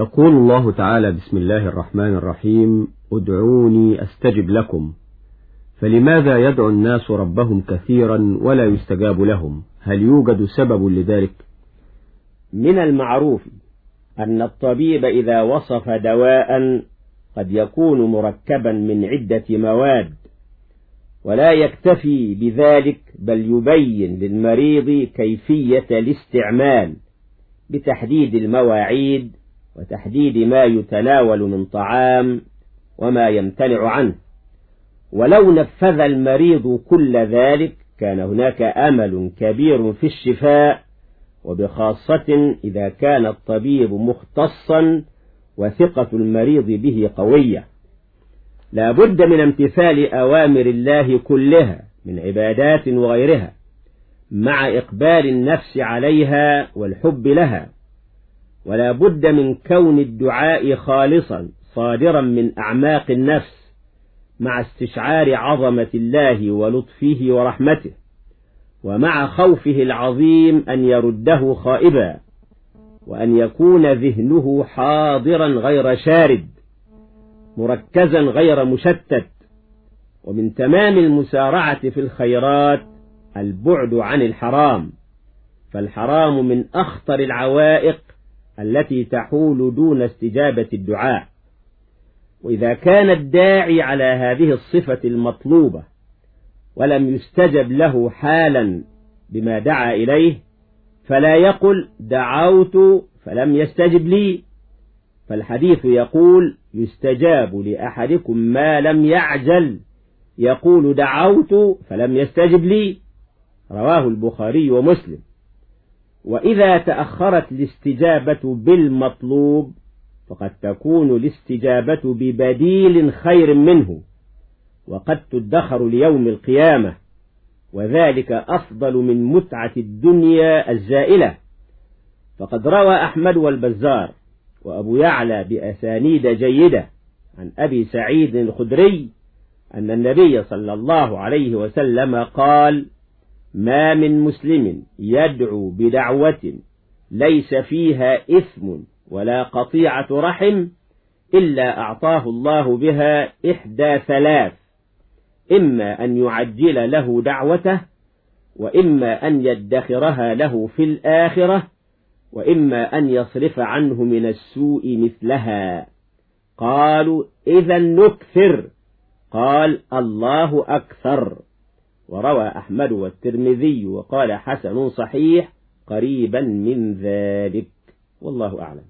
يقول الله تعالى بسم الله الرحمن الرحيم ادعوني أستجب لكم. فلماذا يدعو الناس ربهم كثيرا ولا يستجاب لهم؟ هل يوجد سبب لذلك؟ من المعروف أن الطبيب إذا وصف دواء قد يكون مركبا من عدة مواد ولا يكتفي بذلك بل يبين للمريض كيفية الاستعمال بتحديد المواعيد وتحديد ما يتناول من طعام وما يمتنع عنه. ولو نفذ المريض كل ذلك كان هناك أمل كبير في الشفاء وبخاصة إذا كان الطبيب مختصا وثقة المريض به قوية. لا بد من امتثال أوامر الله كلها من عبادات وغيرها مع إقبال النفس عليها والحب لها. ولا بد من كون الدعاء خالصا صادرا من أعماق النفس مع استشعار عظمة الله ولطفه ورحمته ومع خوفه العظيم أن يرده خائبا وأن يكون ذهنه حاضرا غير شارد مركزا غير مشتت. ومن تمام المسارعة في الخيرات البعد عن الحرام فالحرام من أخطر العوائق التي تحول دون استجابة الدعاء. وإذا كان الداعي على هذه الصفة المطلوبة ولم يستجب له حالا بما دعا إليه فلا يقل دعوت فلم يستجب لي. فالحديث يقول يستجاب لأحدكم ما لم يعجل يقول دعوت فلم يستجب لي. رواه البخاري ومسلم. وإذا تأخرت الاستجابة بالمطلوب فقد تكون الاستجابة ببديل خير منه وقد تدخر ليوم القيامة وذلك أفضل من متعة الدنيا الزائلة. فقد روى أحمد والبزار وأبو يعلى بأسانيد جيدة عن أبي سعيد الخدري أن النبي صلى الله عليه وسلم قال ما من مسلم يدعو بدعوة ليس فيها إثم ولا قطيعة رحم إلا أعطاه الله بها إحدى ثلاث إما أن يعجل له دعوته وإما أن يدخرها له في الآخرة وإما أن يصرف عنه من السوء مثلها. قالوا إذا نكثر قال الله أكثر. وروى أحمد والترمذي وقال حسن صحيح قريبا من ذلك. والله أعلم.